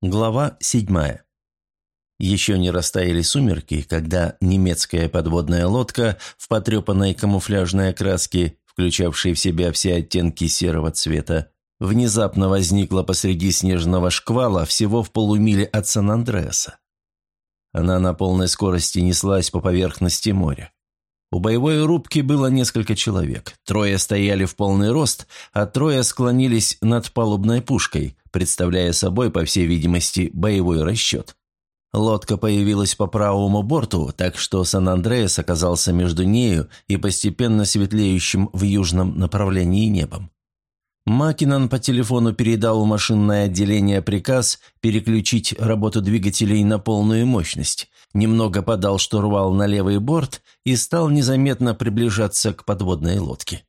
Глава седьмая. Еще не растаяли сумерки, когда немецкая подводная лодка в потрепанной камуфляжной окраске, включавшей в себя все оттенки серого цвета, внезапно возникла посреди снежного шквала всего в полумиле от Сан-Андреаса. Она на полной скорости неслась по поверхности моря. У боевой рубки было несколько человек. Трое стояли в полный рост, а трое склонились над палубной пушкой, представляя собой, по всей видимости, боевой расчет. Лодка появилась по правому борту, так что Сан-Андреас оказался между нею и постепенно светлеющим в южном направлении небом. Макинан по телефону передал в машинное отделение приказ переключить работу двигателей на полную мощность, немного подал штурвал на левый борт и стал незаметно приближаться к подводной лодке.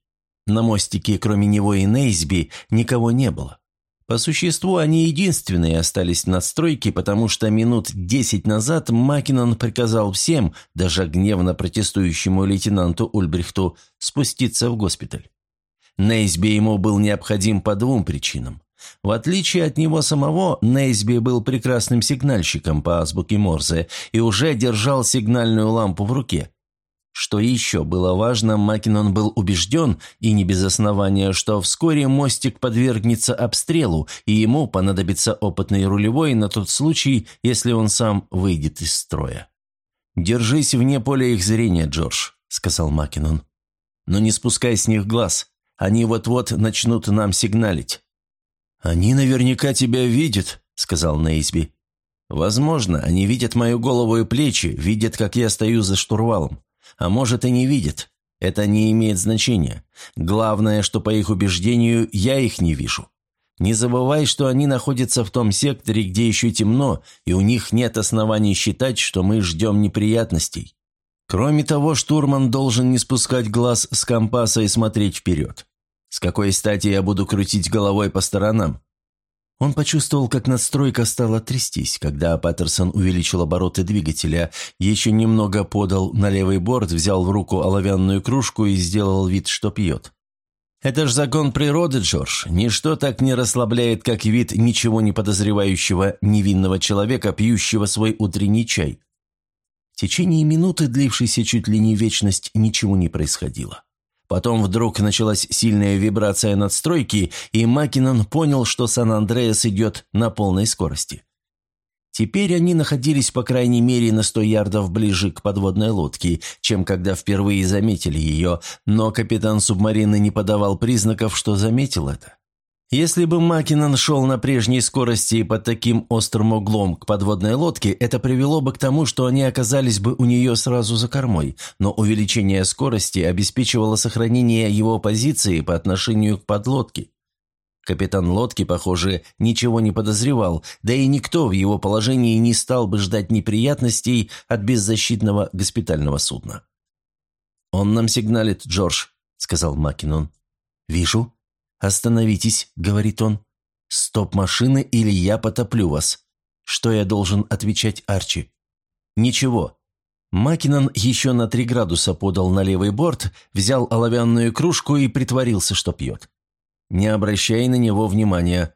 На мостике, кроме него и Нейсби, никого не было. По существу, они единственные остались на стройке, потому что минут десять назад Макинон приказал всем, даже гневно протестующему лейтенанту Ульбрихту, спуститься в госпиталь. Нейсби ему был необходим по двум причинам. В отличие от него самого, Нейсби был прекрасным сигнальщиком по азбуке Морзе и уже держал сигнальную лампу в руке. Что еще было важно, Макинон был убежден, и не без основания, что вскоре мостик подвергнется обстрелу, и ему понадобится опытный рулевой на тот случай, если он сам выйдет из строя. «Держись вне поля их зрения, Джордж», — сказал Макинон. «Но не спускай с них глаз. Они вот-вот начнут нам сигналить». «Они наверняка тебя видят», — сказал Нейсби. «Возможно, они видят мою голову и плечи, видят, как я стою за штурвалом. А может, и не видят. Это не имеет значения. Главное, что по их убеждению я их не вижу. Не забывай, что они находятся в том секторе, где еще темно, и у них нет оснований считать, что мы ждем неприятностей. Кроме того, штурман должен не спускать глаз с компаса и смотреть вперед. С какой стати я буду крутить головой по сторонам? Он почувствовал, как надстройка стала трястись, когда Паттерсон увеличил обороты двигателя, еще немного подал на левый борт, взял в руку оловянную кружку и сделал вид, что пьет. «Это ж закон природы, Джордж. Ничто так не расслабляет, как вид ничего не подозревающего невинного человека, пьющего свой утренний чай». В течение минуты, длившейся чуть ли не вечность, ничего не происходило. Потом вдруг началась сильная вибрация надстройки, и Макинон понял, что Сан-Андреас идет на полной скорости. Теперь они находились, по крайней мере, на сто ярдов ближе к подводной лодке, чем когда впервые заметили ее, но капитан субмарины не подавал признаков, что заметил это. Если бы Макинон шел на прежней скорости и под таким острым углом к подводной лодке, это привело бы к тому, что они оказались бы у нее сразу за кормой, но увеличение скорости обеспечивало сохранение его позиции по отношению к подлодке. Капитан лодки, похоже, ничего не подозревал, да и никто в его положении не стал бы ждать неприятностей от беззащитного госпитального судна. «Он нам сигналит, Джордж», — сказал Макинон. «Вижу», «Остановитесь», — говорит он. «Стоп машины, или я потоплю вас». Что я должен отвечать Арчи? «Ничего». Макинон еще на три градуса подал на левый борт, взял оловянную кружку и притворился, что пьет. «Не обращай на него внимания».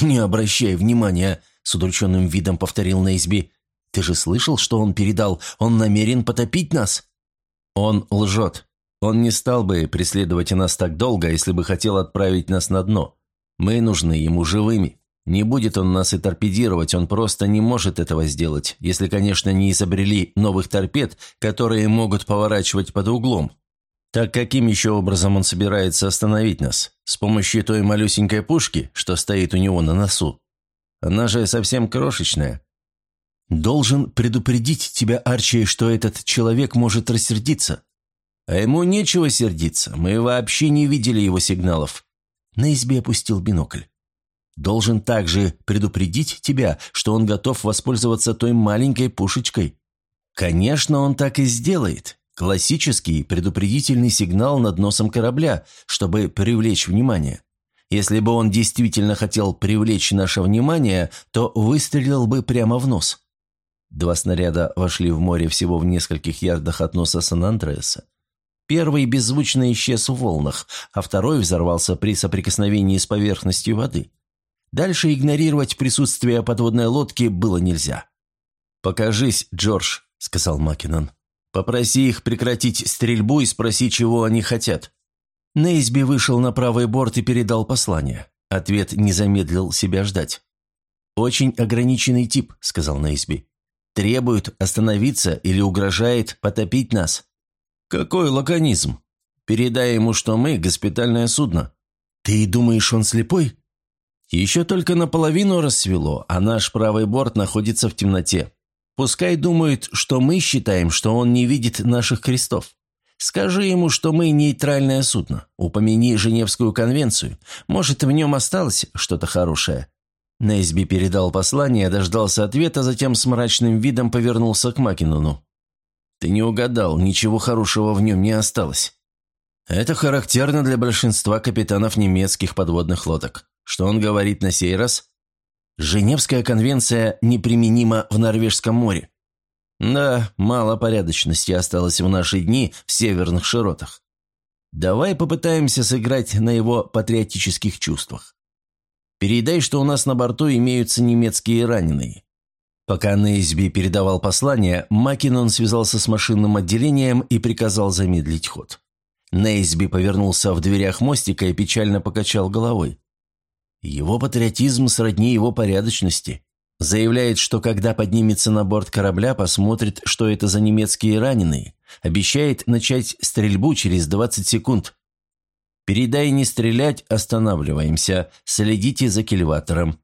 «Не обращай внимания», — с удрученным видом повторил Нейсби. «Ты же слышал, что он передал? Он намерен потопить нас?» «Он лжет», он не стал бы преследовать нас так долго, если бы хотел отправить нас на дно. Мы нужны ему живыми. Не будет он нас и торпедировать, он просто не может этого сделать, если, конечно, не изобрели новых торпед, которые могут поворачивать под углом. Так каким еще образом он собирается остановить нас? С помощью той малюсенькой пушки, что стоит у него на носу? Она же совсем крошечная. Должен предупредить тебя, Арчи, что этот человек может рассердиться. А ему нечего сердиться, мы вообще не видели его сигналов. На избе опустил бинокль. Должен также предупредить тебя, что он готов воспользоваться той маленькой пушечкой. Конечно, он так и сделает. Классический предупредительный сигнал над носом корабля, чтобы привлечь внимание. Если бы он действительно хотел привлечь наше внимание, то выстрелил бы прямо в нос. Два снаряда вошли в море всего в нескольких ярдах от носа Сан-Андреаса. Первый беззвучно исчез в волнах, а второй взорвался при соприкосновении с поверхностью воды. Дальше игнорировать присутствие подводной лодки было нельзя. «Покажись, Джордж», — сказал Маккинон. «Попроси их прекратить стрельбу и спроси, чего они хотят». Нейсби вышел на правый борт и передал послание. Ответ не замедлил себя ждать. «Очень ограниченный тип», — сказал Нейсби. «Требует остановиться или угрожает потопить нас». «Какой лаконизм? Передай ему, что мы — госпитальное судно». «Ты думаешь, он слепой?» «Еще только наполовину рассвело, а наш правый борт находится в темноте. Пускай думает, что мы считаем, что он не видит наших крестов. Скажи ему, что мы нейтральное судно. Упомяни Женевскую конвенцию. Может, в нем осталось что-то хорошее». Нейсби передал послание, дождался ответа, затем с мрачным видом повернулся к Макинуну. «Ты не угадал, ничего хорошего в нем не осталось. Это характерно для большинства капитанов немецких подводных лодок. Что он говорит на сей раз? Женевская конвенция неприменима в Норвежском море. Да, мало порядочности осталось в наши дни в северных широтах. Давай попытаемся сыграть на его патриотических чувствах. Передай, что у нас на борту имеются немецкие раненые. Пока Нейсби передавал послание, Макинон связался с машинным отделением и приказал замедлить ход. Нейсби повернулся в дверях мостика и печально покачал головой. Его патриотизм сродни его порядочности. Заявляет, что когда поднимется на борт корабля, посмотрит, что это за немецкие раненые. Обещает начать стрельбу через 20 секунд. «Передай не стрелять, останавливаемся. Следите за кильватором».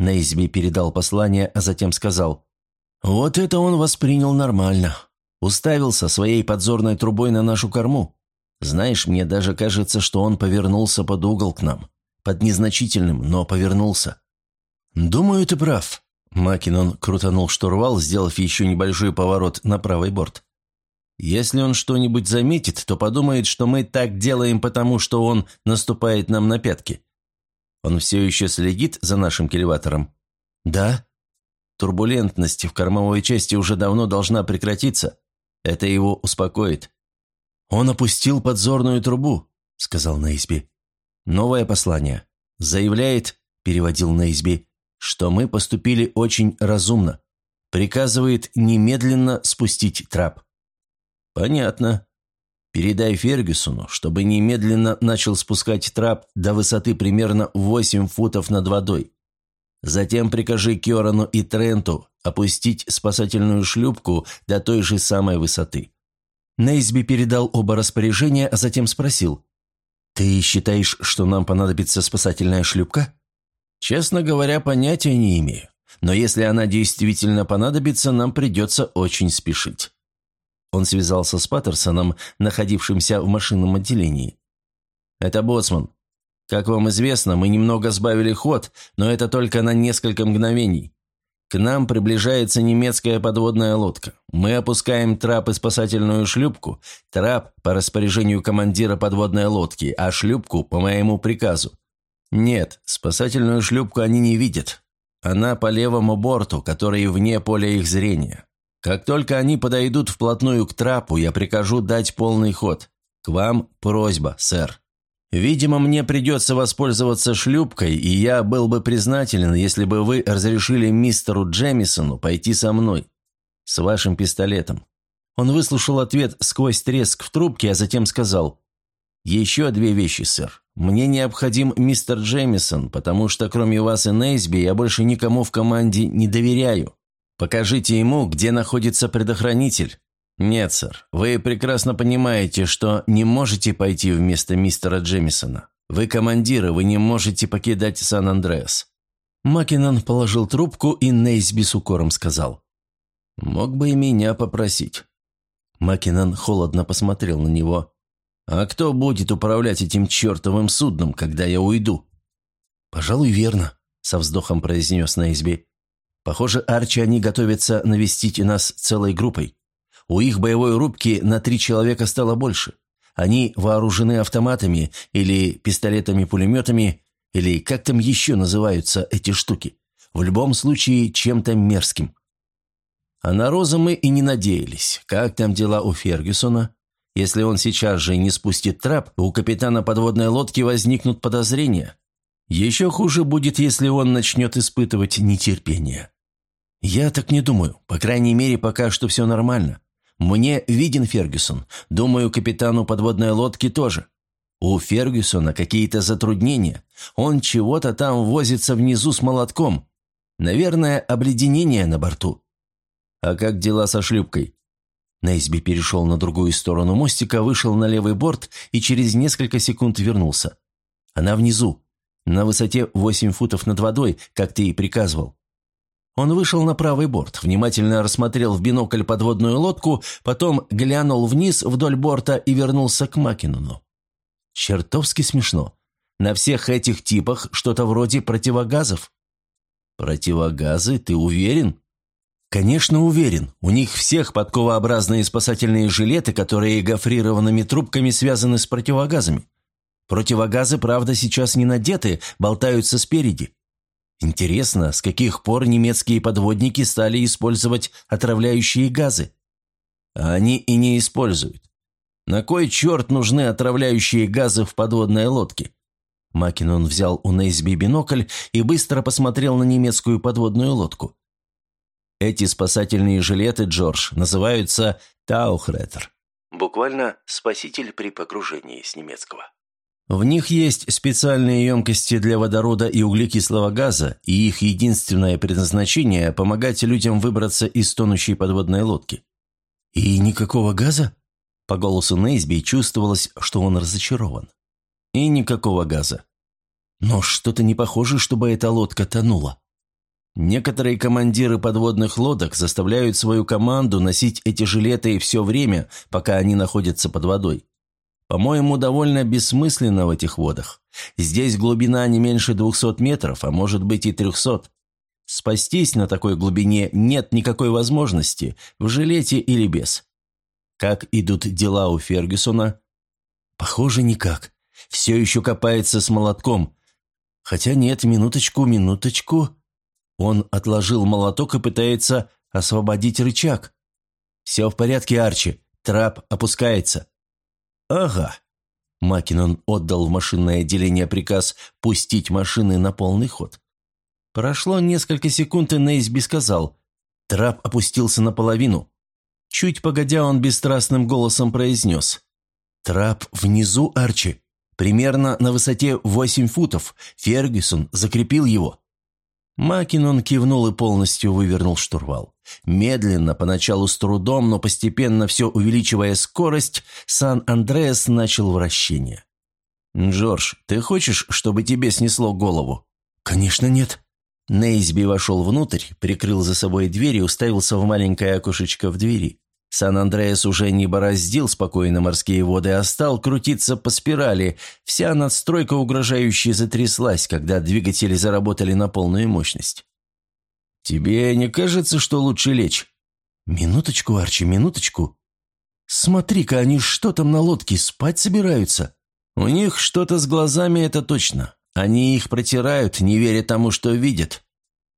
Нейзби передал послание, а затем сказал. «Вот это он воспринял нормально. Уставился своей подзорной трубой на нашу корму. Знаешь, мне даже кажется, что он повернулся под угол к нам. Под незначительным, но повернулся. «Думаю, ты прав». Макинон крутанул штурвал, сделав еще небольшой поворот на правый борт. «Если он что-нибудь заметит, то подумает, что мы так делаем, потому что он наступает нам на пятки. Он все еще следит за нашим кильватором?» «Да». «Турбулентность в кормовой части уже давно должна прекратиться. Это его успокоит». «Он опустил подзорную трубу», — сказал Нейсби. «Новое послание. Заявляет, — переводил Нейсби, что мы поступили очень разумно. Приказывает немедленно спустить трап. Понятно. Передай Фергюсону, чтобы немедленно начал спускать трап до высоты примерно 8 футов над водой. Затем прикажи Кёрану и Тренту опустить спасательную шлюпку до той же самой высоты. Нейсби передал оба распоряжения, а затем спросил. «Ты считаешь, что нам понадобится спасательная шлюпка?» Честно говоря, понятия не имею. Но если она действительно понадобится, нам придется очень спешить». Он связался с Паттерсоном, находившимся в машинном отделении. «Это боцман. Как вам известно, мы немного сбавили ход, но это только на несколько мгновений. К нам приближается немецкая подводная лодка. Мы опускаем трап и спасательную шлюпку. Трап по распоряжению командира подводной лодки, а шлюпку по моему приказу. «Нет, спасательную шлюпку они не видят. Она по левому борту, который вне поля их зрения. Как только они подойдут вплотную к трапу, я прикажу дать полный ход. К вам просьба, сэр. Видимо, мне придется воспользоваться шлюпкой, и я был бы признателен, если бы вы разрешили мистеру Джемисону пойти со мной. С вашим пистолетом». Он выслушал ответ сквозь треск в трубке, а затем сказал, «Еще две вещи, сэр. Мне необходим мистер Джеймисон, потому что кроме вас и Нейсби я больше никому в команде не доверяю. Покажите ему, где находится предохранитель». «Нет, сэр. Вы прекрасно понимаете, что не можете пойти вместо мистера Джемисона. Вы командиры, вы не можете покидать Сан-Андреас». Макинон положил трубку, и Нейсби с укором сказал. «Мог бы и меня попросить». Макинон холодно посмотрел на него. «А кто будет управлять этим чертовым судном, когда я уйду?» «Пожалуй, верно», — со вздохом произнес Нейсби. «Похоже, Арчи они готовятся навестить нас целой группой. У их боевой рубки на три человека стало больше. Они вооружены автоматами или пистолетами-пулеметами, или как там еще называются эти штуки. В любом случае, чем-то мерзким. А на Розу мы и не надеялись. Как там дела у Фергюсона? Если он сейчас же не спустит трап, у капитана подводной лодки возникнут подозрения. Еще хуже будет, если он начнет испытывать нетерпение. Я так не думаю. По крайней мере, пока что все нормально. Мне виден Фергюсон. Думаю, капитану подводной лодки тоже. У Фергюсона какие-то затруднения. Он чего-то там возится внизу с молотком. Наверное, обледенение на борту. А как дела со шлюпкой? Нейсби перешел на другую сторону мостика, вышел на левый борт и через несколько секунд вернулся. Она внизу, на высоте 8 футов над водой, как ты и приказывал. Он вышел на правый борт, внимательно рассмотрел в бинокль подводную лодку, потом глянул вниз вдоль борта и вернулся к Макинону. Чертовски смешно. На всех этих типах что-то вроде противогазов. Противогазы, ты уверен? Конечно, уверен. У них всех подковообразные спасательные жилеты, которые гофрированными трубками связаны с противогазами. Противогазы, правда, сейчас не надеты, болтаются спереди. Интересно, с каких пор немецкие подводники стали использовать отравляющие газы? А они и не используют. На кой черт нужны отравляющие газы в подводной лодке? Макинон взял у Нейсби бинокль и быстро посмотрел на немецкую подводную лодку. Эти спасательные жилеты, Джордж, называются «таухретер». Буквально «спаситель при погружении» с немецкого. В них есть специальные емкости для водорода и углекислого газа, и их единственное предназначение – помогать людям выбраться из тонущей подводной лодки. «И никакого газа?» По голосу Нейсби чувствовалось, что он разочарован. «И никакого газа. Но что-то не похоже, чтобы эта лодка тонула. Некоторые командиры подводных лодок заставляют свою команду носить эти жилеты все время, пока они находятся под водой. По-моему, довольно бессмысленно в этих водах. Здесь глубина не меньше двухсот метров, а может быть и трехсот. Спастись на такой глубине нет никакой возможности, в жилете или без. Как идут дела у Фергюсона? Похоже, никак. Все еще копается с молотком. Хотя нет, минуточку, минуточку. Он отложил молоток и пытается освободить рычаг. Все в порядке, Арчи. Трап опускается. «Ага». Макинон отдал в машинное отделение приказ пустить машины на полный ход. Прошло несколько секунд, и Нейсби сказал. Трап опустился наполовину. Чуть погодя, он бесстрастным голосом произнес. «Трап внизу, Арчи. Примерно на высоте восемь футов. Фергюсон закрепил его». Макинон кивнул и полностью вывернул штурвал. Медленно, поначалу с трудом, но постепенно все увеличивая скорость, Сан-Андреас начал вращение. «Джордж, ты хочешь, чтобы тебе снесло голову?» «Конечно нет». Нейсби вошел внутрь, прикрыл за собой дверь и уставился в маленькое окошечко в двери. Сан-Андреас уже не бороздил спокойно морские воды, а стал крутиться по спирали. Вся надстройка угрожающе затряслась, когда двигатели заработали на полную мощность. «Тебе не кажется, что лучше лечь?» «Минуточку, Арчи, минуточку. Смотри-ка, они что там на лодке, спать собираются?» «У них что-то с глазами, это точно. Они их протирают, не веря тому, что видят.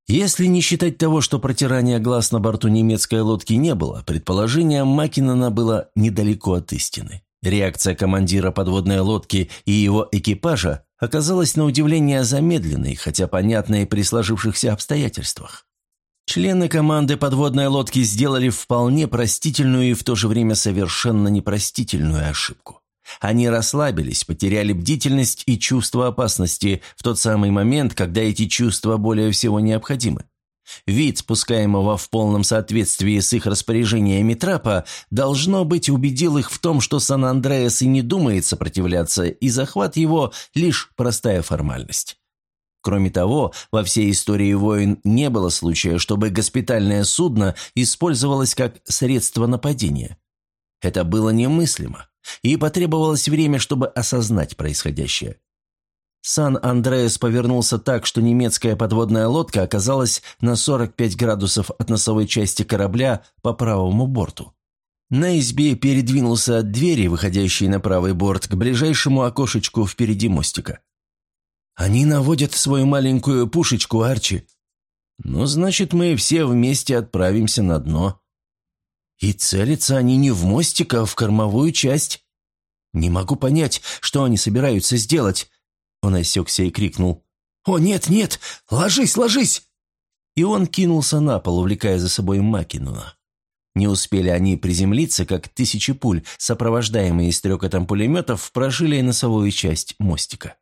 Если не считать того, что протирания глаз на борту немецкой лодки не было, предположение Макинона было недалеко от истины. Реакция командира подводной лодки и его экипажа оказалась на удивление замедленной, хотя понятной при сложившихся обстоятельствах. Члены команды подводной лодки сделали вполне простительную и в то же время совершенно непростительную ошибку. Они расслабились, потеряли бдительность и чувство опасности в тот самый момент, когда эти чувства более всего необходимы. Вид, спускаемого в полном соответствии с их распоряжениями трапа, должно быть, убедил их в том, что Сан-Андреас и не думает сопротивляться, и захват его – лишь простая формальность. Кроме того, во всей истории войн не было случая, чтобы госпитальное судно использовалось как средство нападения. Это было немыслимо и потребовалось время, чтобы осознать происходящее. Сан-Андреас повернулся так, что немецкая подводная лодка оказалась на 45 градусов от носовой части корабля по правому борту. Нейсби передвинулся от двери, выходящей на правый борт, к ближайшему окошечку впереди мостика. «Они наводят свою маленькую пушечку, Арчи. Ну, значит, мы все вместе отправимся на дно. И целятся они не в мостик, а в кормовую часть. Не могу понять, что они собираются сделать. Он осекся и крикнул. «О, нет, нет! Ложись, ложись!» И он кинулся на пол, увлекая за собой Макинуна. Не успели они приземлиться, как тысячи пуль, сопровождаемые стрекотом пулеметов, прожили носовую часть мостика.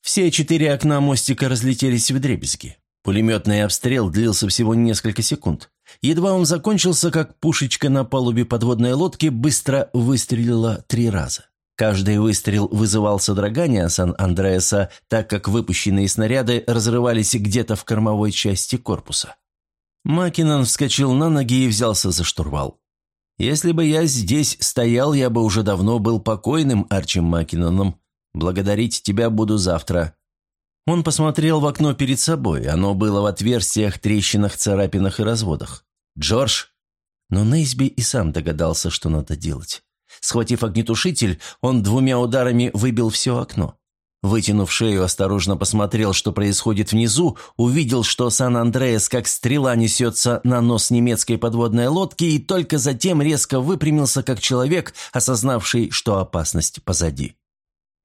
Все четыре окна мостика разлетелись в дребезги. Пулеметный обстрел длился всего несколько секунд. Едва он закончился, как пушечка на палубе подводной лодки быстро выстрелила три раза. Каждый выстрел вызывал содрогание Сан-Андреаса, так как выпущенные снаряды разрывались где-то в кормовой части корпуса. Макинон вскочил на ноги и взялся за штурвал. «Если бы я здесь стоял, я бы уже давно был покойным Арчем Макиноном. Благодарить тебя буду завтра». Он посмотрел в окно перед собой. Оно было в отверстиях, трещинах, царапинах и разводах. «Джордж!» Но Нейсби и сам догадался, что надо делать. Схватив огнетушитель, он двумя ударами выбил все окно. Вытянув шею, осторожно посмотрел, что происходит внизу, увидел, что Сан-Андреас как стрела несется на нос немецкой подводной лодки и только затем резко выпрямился, как человек, осознавший, что опасность позади.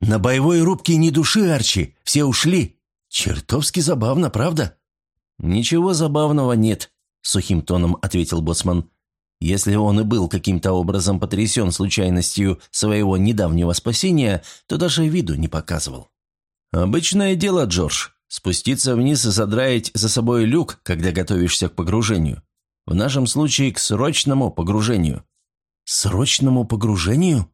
«На боевой рубке ни души, Арчи, все ушли. Чертовски забавно, правда?» «Ничего забавного нет», — сухим тоном ответил Боцман. Если он и был каким-то образом потрясен случайностью своего недавнего спасения, то даже виду не показывал. «Обычное дело, Джордж. Спуститься вниз и задраить за собой люк, когда готовишься к погружению. В нашем случае к срочному погружению». «Срочному погружению?»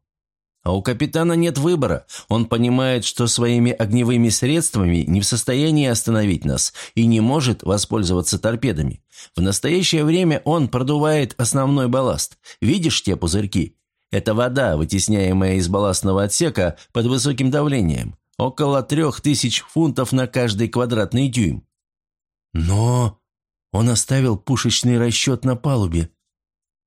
А у капитана нет выбора. Он понимает, что своими огневыми средствами не в состоянии остановить нас и не может воспользоваться торпедами. В настоящее время он продувает основной балласт. Видишь те пузырьки? Это вода, вытесняемая из балластного отсека под высоким давлением. Около трех тысяч фунтов на каждый квадратный дюйм. Но он оставил пушечный расчет на палубе.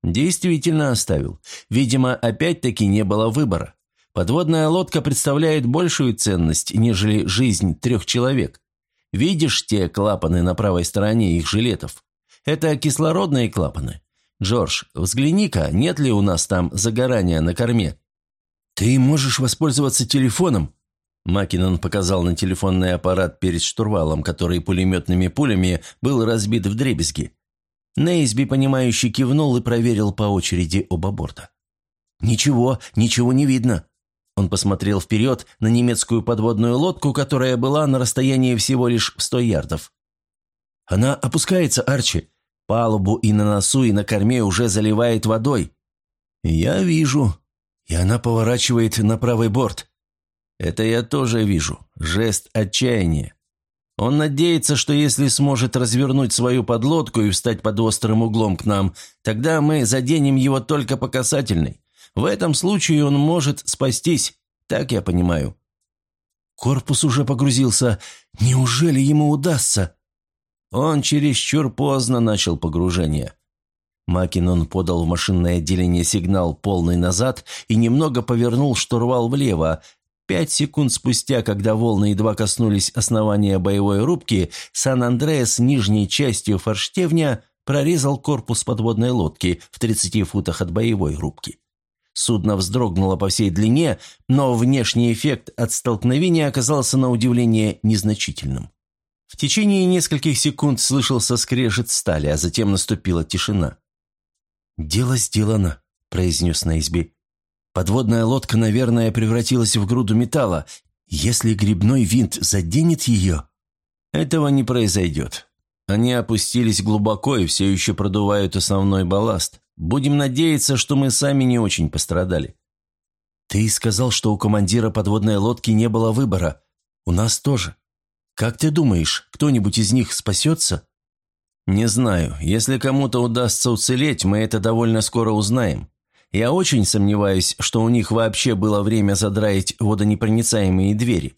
Действительно оставил. Видимо, опять-таки не было выбора. Подводная лодка представляет большую ценность, нежели жизнь трех человек. Видишь те клапаны на правой стороне их жилетов? Это кислородные клапаны. Джордж, взгляни-ка, нет ли у нас там загорания на корме? Ты можешь воспользоваться телефоном. Макинон показал на телефонный аппарат перед штурвалом, который пулеметными пулями был разбит в дребезги. Нейсби, понимающий, кивнул и проверил по очереди оба борта. «Ничего, ничего не видно». Он посмотрел вперед на немецкую подводную лодку, которая была на расстоянии всего лишь в сто ярдов. «Она опускается, Арчи. Палубу и на носу, и на корме уже заливает водой». «Я вижу. И она поворачивает на правый борт». «Это я тоже вижу. Жест отчаяния. Он надеется, что если сможет развернуть свою подлодку и встать под острым углом к нам, тогда мы заденем его только по касательной. В этом случае он может спастись, так я понимаю». Корпус уже погрузился. Неужели ему удастся? Он чересчур поздно начал погружение. Макинон подал в машинное отделение сигнал полный назад и немного повернул штурвал влево, Пять секунд спустя, когда волны едва коснулись основания боевой рубки, Сан-Андреас нижней частью форштевня прорезал корпус подводной лодки в 30 футах от боевой рубки. Судно вздрогнуло по всей длине, но внешний эффект от столкновения оказался на удивление незначительным. В течение нескольких секунд слышался скрежет стали, а затем наступила тишина. «Дело сделано», – произнес Нейсби. Подводная лодка, наверное, превратилась в груду металла. Если грибной винт заденет ее... Этого не произойдет. Они опустились глубоко и все еще продувают основной балласт. Будем надеяться, что мы сами не очень пострадали. Ты сказал, что у командира подводной лодки не было выбора. У нас тоже. Как ты думаешь, кто-нибудь из них спасется? Не знаю. Если кому-то удастся уцелеть, мы это довольно скоро узнаем. Я очень сомневаюсь, что у них вообще было время задраить водонепроницаемые двери.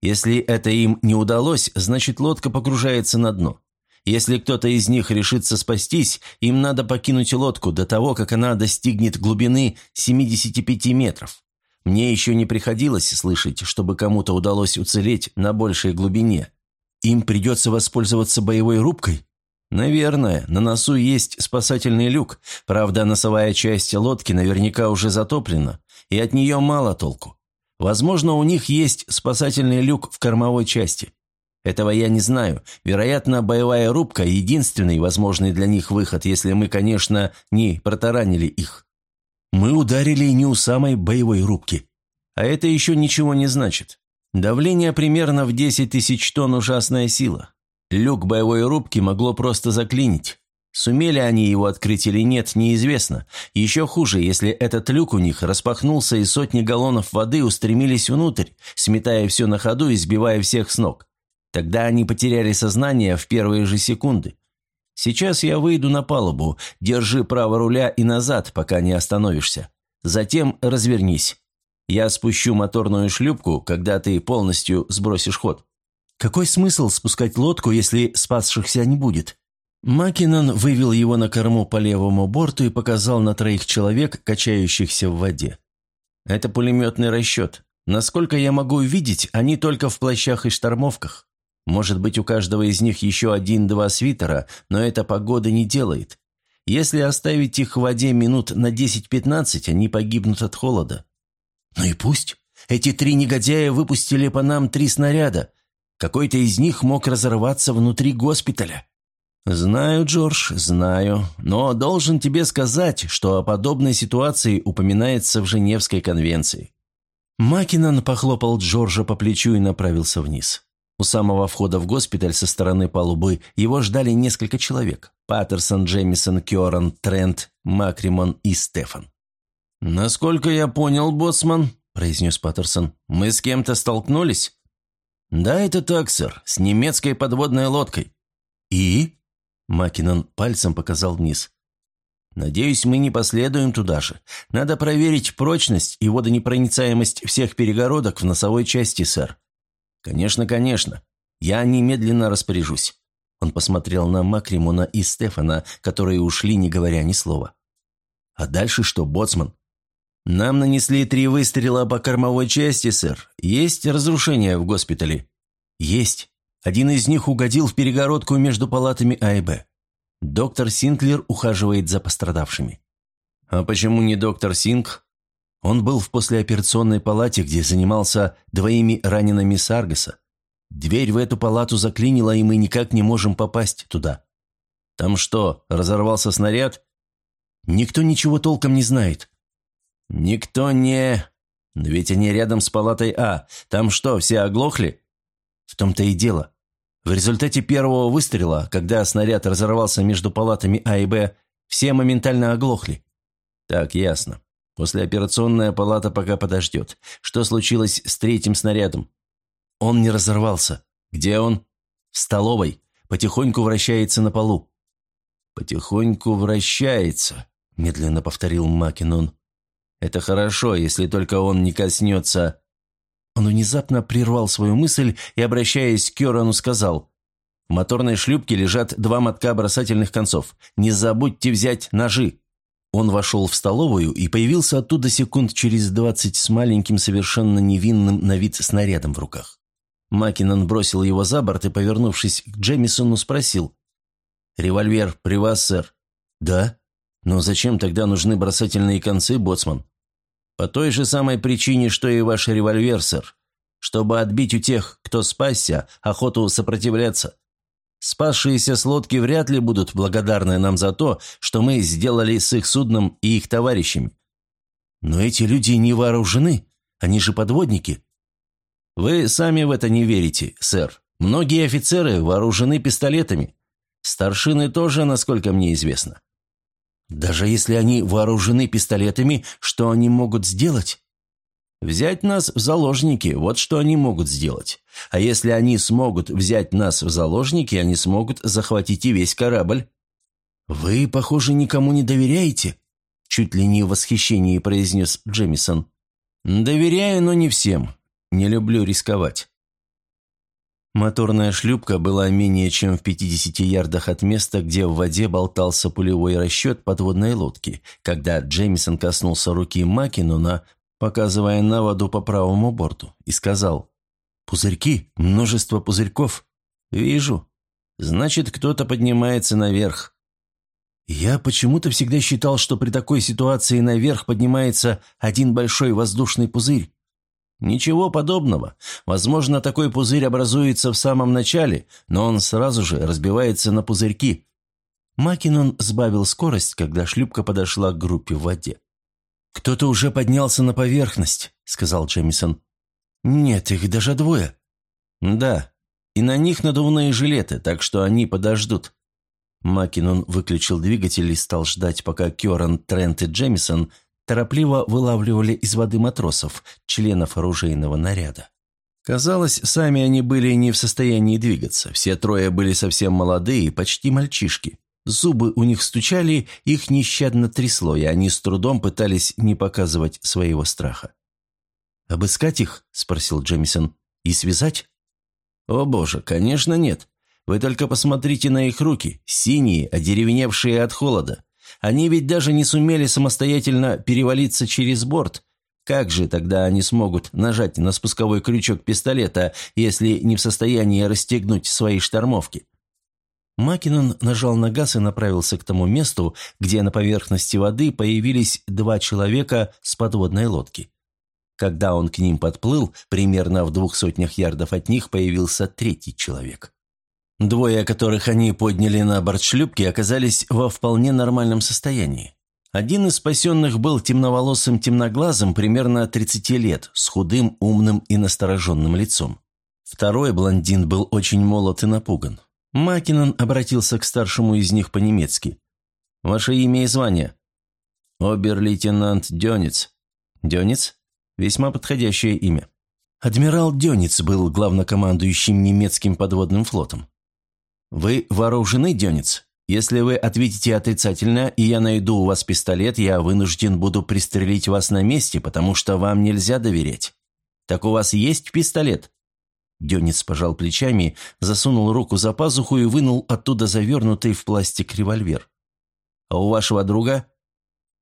Если это им не удалось, значит лодка погружается на дно. Если кто-то из них решится спастись, им надо покинуть лодку до того, как она достигнет глубины 75 метров. Мне еще не приходилось слышать, чтобы кому-то удалось уцелеть на большей глубине. Им придется воспользоваться боевой рубкой? «Наверное. На носу есть спасательный люк. Правда, носовая часть лодки наверняка уже затоплена, и от нее мало толку. Возможно, у них есть спасательный люк в кормовой части. Этого я не знаю. Вероятно, боевая рубка – единственный возможный для них выход, если мы, конечно, не протаранили их. Мы ударили не у самой боевой рубки. А это еще ничего не значит. Давление примерно в 10 тысяч тонн – ужасная сила. Люк боевой рубки могло просто заклинить. Сумели они его открыть или нет, неизвестно. Еще хуже, если этот люк у них распахнулся и сотни галлонов воды устремились внутрь, сметая все на ходу и сбивая всех с ног. Тогда они потеряли сознание в первые же секунды. Сейчас я выйду на палубу, держи право руля и назад, пока не остановишься. Затем развернись. Я спущу моторную шлюпку, когда ты полностью сбросишь ход. Какой смысл спускать лодку, если спасшихся не будет? Макинон вывел его на корму по левому борту и показал на троих человек, качающихся в воде. Это пулеметный расчет. Насколько я могу видеть, они только в плащах и штормовках. Может быть, у каждого из них еще один-два свитера, но это погода не делает. Если оставить их в воде минут на 10-15, они погибнут от холода. Ну и пусть. Эти три негодяя выпустили по нам три снаряда. Какой-то из них мог разорваться внутри госпиталя. «Знаю, Джордж, знаю. Но должен тебе сказать, что о подобной ситуации упоминается в Женевской конвенции». Макинан похлопал Джорджа по плечу и направился вниз. У самого входа в госпиталь со стороны палубы его ждали несколько человек. Паттерсон, Джемисон, Кёран, Трент, Макримон и Стефан. «Насколько я понял, боссман», – произнес Паттерсон, – «мы с кем-то столкнулись?» «Да, это так, сэр, с немецкой подводной лодкой». «И?» – Макинон пальцем показал вниз. «Надеюсь, мы не последуем туда же. Надо проверить прочность и водонепроницаемость всех перегородок в носовой части, сэр». «Конечно, конечно. Я немедленно распоряжусь». Он посмотрел на Макримона и Стефана, которые ушли, не говоря ни слова. «А дальше что, боцман?» «Нам нанесли три выстрела по кормовой части, сэр. Есть разрушения в госпитале?» «Есть. Один из них угодил в перегородку между палатами А и Б. Доктор Синклер ухаживает за пострадавшими». «А почему не доктор Синк?» Он был в послеоперационной палате, где занимался двоими ранеными Саргаса. Дверь в эту палату заклинила, и мы никак не можем попасть туда. Там что, разорвался снаряд? Никто ничего толком не знает. «Никто не... Но ведь они рядом с палатой А. Там что, все оглохли?» «В том-то и дело. В результате первого выстрела, когда снаряд разорвался между палатами А и Б, все моментально оглохли». «Так, ясно. Послеоперационная палата пока подождет. Что случилось с третьим снарядом?» «Он не разорвался. Где он?» «В столовой. Потихоньку вращается на полу». «Потихоньку вращается», – медленно повторил Макинон. Это хорошо, если только он не коснется...» Он внезапно прервал свою мысль и, обращаясь к Керану, сказал, «В моторной шлюпке лежат два мотка бросательных концов. Не забудьте взять ножи». Он вошел в столовую и появился оттуда секунд через двадцать с маленьким, совершенно невинным на вид снарядом в руках. Макинон бросил его за борт и, повернувшись к Джемисону, спросил, «Револьвер при вас, сэр?» «Да». «Но зачем тогда нужны бросательные концы, боцман?» По той же самой причине, что и ваш револьвер, сэр. Чтобы отбить у тех, кто спасся, охоту сопротивляться. Спасшиеся с лодки вряд ли будут благодарны нам за то, что мы сделали с их судном и их товарищами. Но эти люди не вооружены, они же подводники. Вы сами в это не верите, сэр. Многие офицеры вооружены пистолетами. Старшины тоже, насколько мне известно. Даже если они вооружены пистолетами, что они могут сделать? Взять нас в заложники, вот что они могут сделать. А если они смогут взять нас в заложники, они смогут захватить и весь корабль. «Вы, похоже, никому не доверяете?» Чуть ли не в восхищении произнес Джемисон. «Доверяю, но не всем. Не люблю рисковать». Моторная шлюпка была менее чем в 50 ярдах от места, где в воде болтался пулевой расчет подводной лодки, когда Джеймисон коснулся руки Макинона, показывая на воду по правому борту, и сказал «Пузырьки, множество пузырьков. Вижу. Значит, кто-то поднимается наверх». «Я почему-то всегда считал, что при такой ситуации наверх поднимается один большой воздушный пузырь». Ничего подобного. Возможно, такой пузырь образуется в самом начале, но он сразу же разбивается на пузырьки. Макинон сбавил скорость, когда шлюпка подошла к группе в воде. «Кто-то уже поднялся на поверхность», — сказал Джемисон. «Нет, их даже двое». «Да, и на них надувные жилеты, так что они подождут». Макинон выключил двигатель и стал ждать, пока Кёран, Трент и Джемисон торопливо вылавливали из воды матросов, членов оружейного наряда. Казалось, сами они были не в состоянии двигаться. Все трое были совсем молодые, почти мальчишки. Зубы у них стучали, их нещадно трясло, и они с трудом пытались не показывать своего страха. «Обыскать их?» – спросил Джемисон. «И связать?» «О боже, конечно нет. Вы только посмотрите на их руки, синие, одеревеневшие от холода. Они ведь даже не сумели самостоятельно перевалиться через борт. Как же тогда они смогут нажать на спусковой крючок пистолета, если не в состоянии расстегнуть свои штормовки?» Макинон нажал на газ и направился к тому месту, где на поверхности воды появились два человека с подводной лодки. Когда он к ним подплыл, примерно в двух сотнях ярдов от них появился третий человек. Двое, которых они подняли на борт шлюпки, оказались во вполне нормальном состоянии. Один из спасенных был темноволосым темноглазым примерно 30 лет, с худым, умным и настороженным лицом. Второй блондин был очень молод и напуган. Макинон обратился к старшему из них по-немецки. «Ваше имя и звание?» «Обер-лейтенант Дёнец». «Дёнец? Весьма подходящее имя». Адмирал Дёнец был главнокомандующим немецким подводным флотом. «Вы вооружены, Дёнец? Если вы ответите отрицательно, и я найду у вас пистолет, я вынужден буду пристрелить вас на месте, потому что вам нельзя доверять. Так у вас есть пистолет?» Дёнец пожал плечами, засунул руку за пазуху и вынул оттуда завернутый в пластик револьвер. «А у вашего друга?»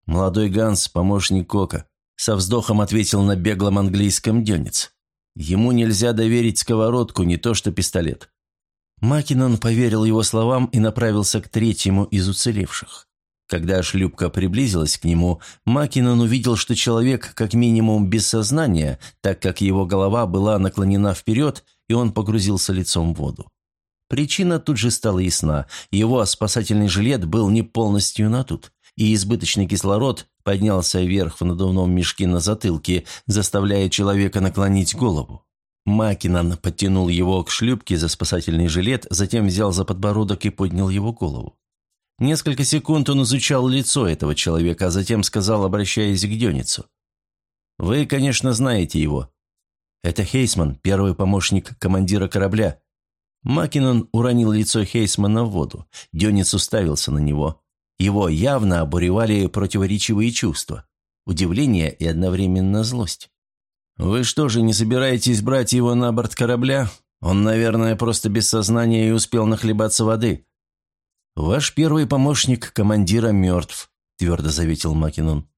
«Молодой Ганс, помощник Кока», — со вздохом ответил на беглом английском Дёнец. «Ему нельзя доверить сковородку, не то что пистолет». Макинон поверил его словам и направился к третьему из уцелевших. Когда шлюпка приблизилась к нему, Макинон увидел, что человек как минимум без сознания, так как его голова была наклонена вперед, и он погрузился лицом в воду. Причина тут же стала ясна. Его спасательный жилет был не полностью надут, и избыточный кислород поднялся вверх в надувном мешке на затылке, заставляя человека наклонить голову. Макинан подтянул его к шлюпке за спасательный жилет, затем взял за подбородок и поднял его голову. Несколько секунд он изучал лицо этого человека, а затем сказал, обращаясь к Дёницу. «Вы, конечно, знаете его. Это Хейсман, первый помощник командира корабля». Макинон уронил лицо Хейсмана в воду. Дёниц уставился на него. Его явно обуревали противоречивые чувства. Удивление и одновременно злость. «Вы что же, не собираетесь брать его на борт корабля? Он, наверное, просто без сознания и успел нахлебаться воды». «Ваш первый помощник командира мертв», – твердо заветил Макинон.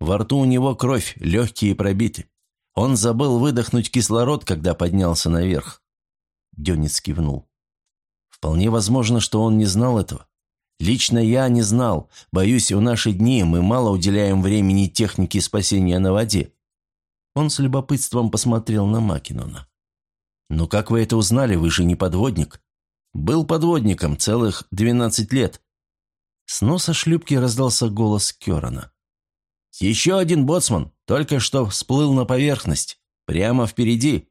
«Во рту у него кровь, легкие пробиты. Он забыл выдохнуть кислород, когда поднялся наверх». Дёнец кивнул. «Вполне возможно, что он не знал этого. Лично я не знал. Боюсь, в наши дни мы мало уделяем времени технике спасения на воде». Он с любопытством посмотрел на Макинона. «Ну как вы это узнали? Вы же не подводник». Был подводником целых двенадцать лет. С носа шлюпки раздался голос Керана. «Еще один боцман, только что всплыл на поверхность. Прямо впереди».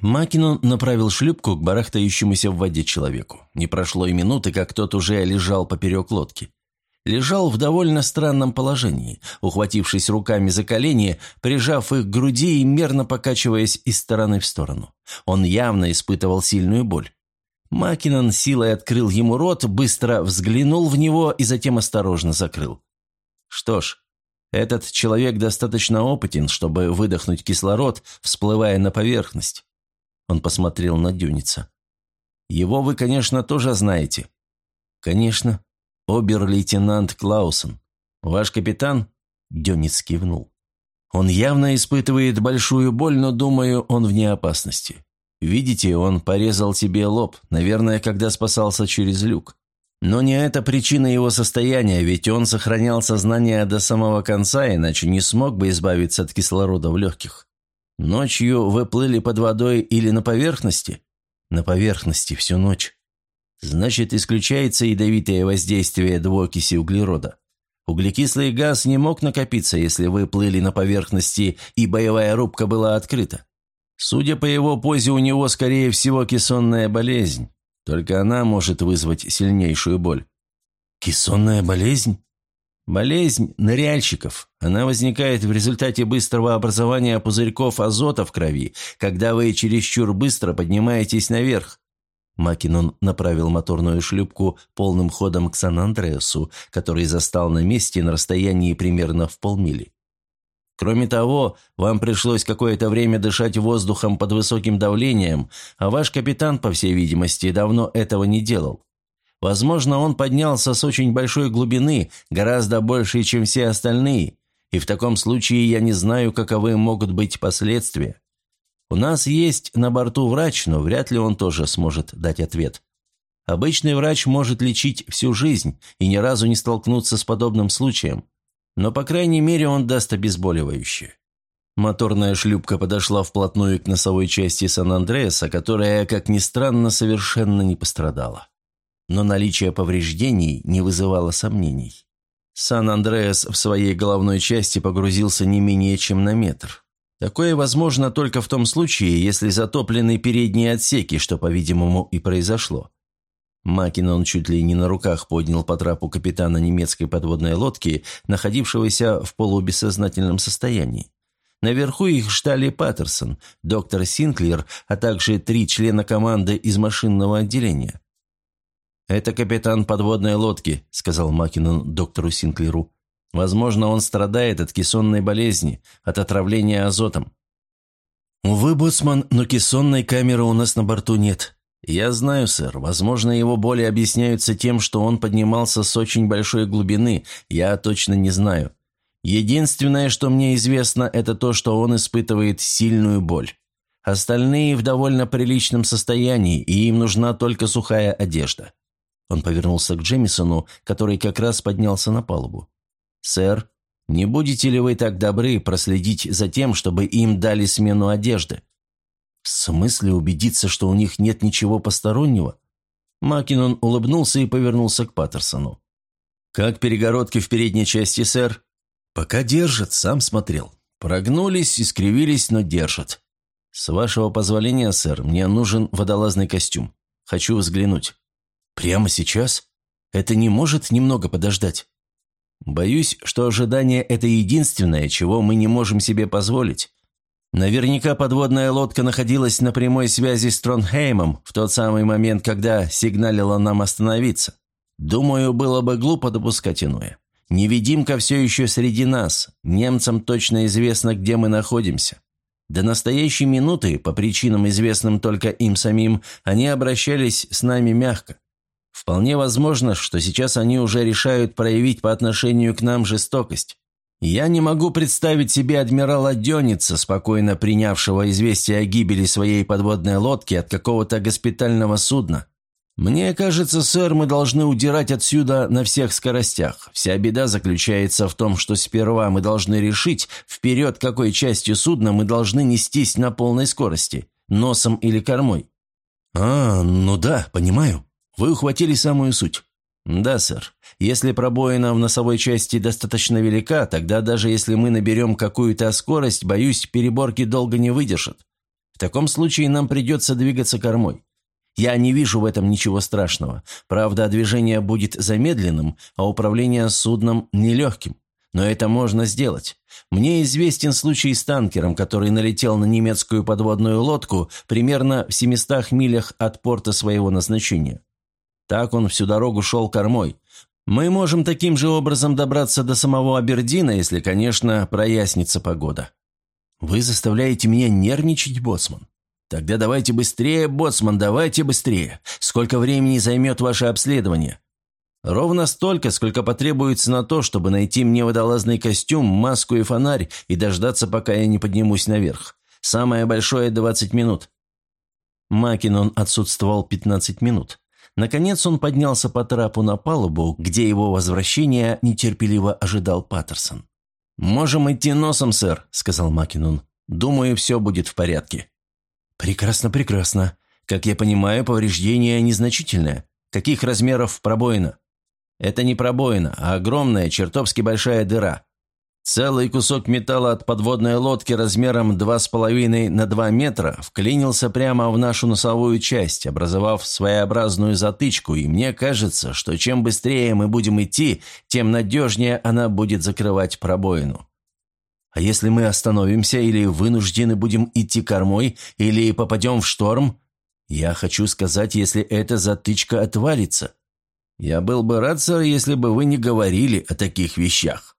Макинон направил шлюпку к барахтающемуся в воде человеку. Не прошло и минуты, как тот уже лежал поперек лодки. Лежал в довольно странном положении, ухватившись руками за колени, прижав их к груди и мерно покачиваясь из стороны в сторону. Он явно испытывал сильную боль. Макинон силой открыл ему рот, быстро взглянул в него и затем осторожно закрыл. Что ж, этот человек достаточно опытен, чтобы выдохнуть кислород, всплывая на поверхность. Он посмотрел на Дюница. Его вы, конечно, тоже знаете. Конечно. Обер-лейтенант Клаусен. Ваш капитан? Дюниц кивнул. Он явно испытывает большую боль, но, думаю, он вне опасности. Видите, он порезал себе лоб, наверное, когда спасался через люк. Но не это причина его состояния, ведь он сохранял сознание до самого конца, иначе не смог бы избавиться от кислорода в легких. «Ночью вы плыли под водой или на поверхности?» «На поверхности всю ночь». «Значит, исключается ядовитое воздействие двуокиси углерода. Углекислый газ не мог накопиться, если вы плыли на поверхности и боевая рубка была открыта. Судя по его позе, у него, скорее всего, кессонная болезнь. Только она может вызвать сильнейшую боль. Кессонная болезнь? Болезнь ныряльщиков. Она возникает в результате быстрого образования пузырьков азота в крови, когда вы чересчур быстро поднимаетесь наверх. Макинон направил моторную шлюпку полным ходом к Сан-Андреасу, который застал на месте на расстоянии примерно в полмили. Кроме того, вам пришлось какое-то время дышать воздухом под высоким давлением, а ваш капитан, по всей видимости, давно этого не делал. Возможно, он поднялся с очень большой глубины, гораздо большей, чем все остальные, и в таком случае я не знаю, каковы могут быть последствия. У нас есть на борту врач, но вряд ли он тоже сможет дать ответ. Обычный врач может лечить всю жизнь и ни разу не столкнуться с подобным случаем но, по крайней мере, он даст обезболивающее. Моторная шлюпка подошла вплотную к носовой части Сан-Андреаса, которая, как ни странно, совершенно не пострадала. Но наличие повреждений не вызывало сомнений. Сан-Андреас в своей головной части погрузился не менее чем на метр. Такое возможно только в том случае, если затоплены передние отсеки, что, по-видимому, и произошло. Макинон чуть ли не на руках поднял по трапу капитана немецкой подводной лодки, находившегося в полубессознательном состоянии. Наверху их ждали Паттерсон, доктор Синклер, а также три члена команды из машинного отделения. «Это капитан подводной лодки», — сказал Макинон доктору Синклеру. «Возможно, он страдает от кессонной болезни, от отравления азотом». «Увы, боцман, но кессонной камеры у нас на борту нет», «Я знаю, сэр. Возможно, его боли объясняются тем, что он поднимался с очень большой глубины. Я точно не знаю. Единственное, что мне известно, это то, что он испытывает сильную боль. Остальные в довольно приличном состоянии, и им нужна только сухая одежда». Он повернулся к Джемисону, который как раз поднялся на палубу. «Сэр, не будете ли вы так добры проследить за тем, чтобы им дали смену одежды?» «В смысле убедиться, что у них нет ничего постороннего?» Макинон улыбнулся и повернулся к Паттерсону. «Как перегородки в передней части, сэр?» «Пока держат, сам смотрел. Прогнулись, искривились, но держат. С вашего позволения, сэр, мне нужен водолазный костюм. Хочу взглянуть». «Прямо сейчас? Это не может немного подождать?» «Боюсь, что ожидание – это единственное, чего мы не можем себе позволить. Наверняка подводная лодка находилась на прямой связи с Тронхеймом в тот самый момент, когда сигналила нам остановиться. Думаю, было бы глупо допускать иное. Невидимка все еще среди нас. Немцам точно известно, где мы находимся. До настоящей минуты, по причинам, известным только им самим, они обращались с нами мягко. Вполне возможно, что сейчас они уже решают проявить по отношению к нам жестокость. Я не могу представить себе адмирала Дёница, спокойно принявшего известие о гибели своей подводной лодки от какого-то госпитального судна. Мне кажется, сэр, мы должны удирать отсюда на всех скоростях. Вся беда заключается в том, что сперва мы должны решить, вперед какой частью судна мы должны нестись на полной скорости, носом или кормой. А, ну да, понимаю. Вы ухватили самую суть. «Да, сэр. Если пробоина в носовой части достаточно велика, тогда даже если мы наберем какую-то скорость, боюсь, переборки долго не выдержат. В таком случае нам придется двигаться кормой. Я не вижу в этом ничего страшного. Правда, движение будет замедленным, а управление судном нелегким. Но это можно сделать. Мне известен случай с танкером, который налетел на немецкую подводную лодку примерно в 700 милях от порта своего назначения. Так он всю дорогу шел кормой. Мы можем таким же образом добраться до самого Абердина, если, конечно, прояснится погода. Вы заставляете меня нервничать, боцман. Тогда давайте быстрее, боцман, давайте быстрее. Сколько времени займет ваше обследование? Ровно столько, сколько потребуется на то, чтобы найти мне водолазный костюм, маску и фонарь и дождаться, пока я не поднимусь наверх. Самое большое – 20 минут. Макинон отсутствовал 15 минут. Наконец он поднялся по трапу на палубу, где его возвращение нетерпеливо ожидал Паттерсон. «Можем идти носом, сэр», — сказал Макинон. Думаю, все будет в порядке». «Прекрасно, прекрасно. Как я понимаю, повреждение незначительное. Каких размеров пробоина?» «Это не пробоина, а огромная, чертовски большая дыра. Целый кусок металла от подводной лодки размером 2,5 на 2 метра вклинился прямо в нашу носовую часть, образовав своеобразную затычку, и мне кажется, что чем быстрее мы будем идти, тем надежнее она будет закрывать пробоину. А если мы остановимся или вынуждены будем идти кормой, или попадем в шторм? Я хочу сказать, если эта затычка отвалится. Я был бы рад, сэр, если бы вы не говорили о таких вещах.